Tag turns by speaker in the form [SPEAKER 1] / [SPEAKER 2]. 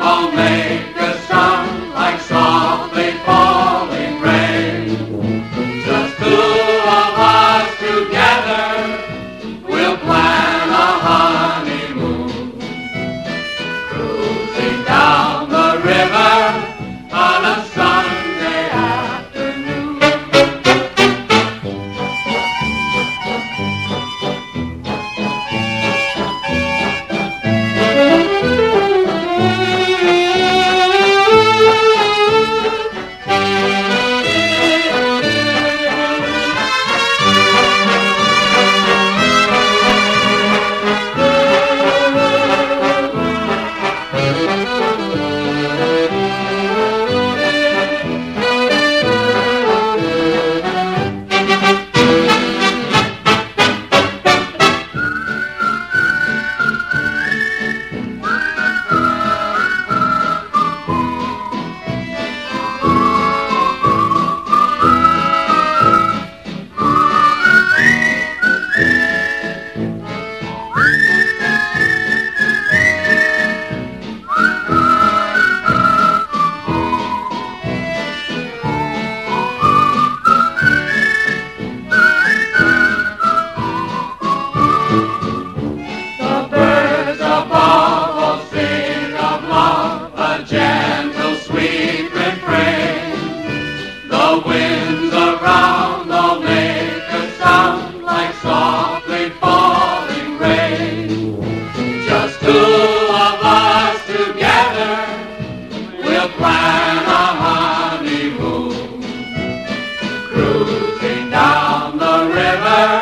[SPEAKER 1] Amém. honeymoon, cruising down the river.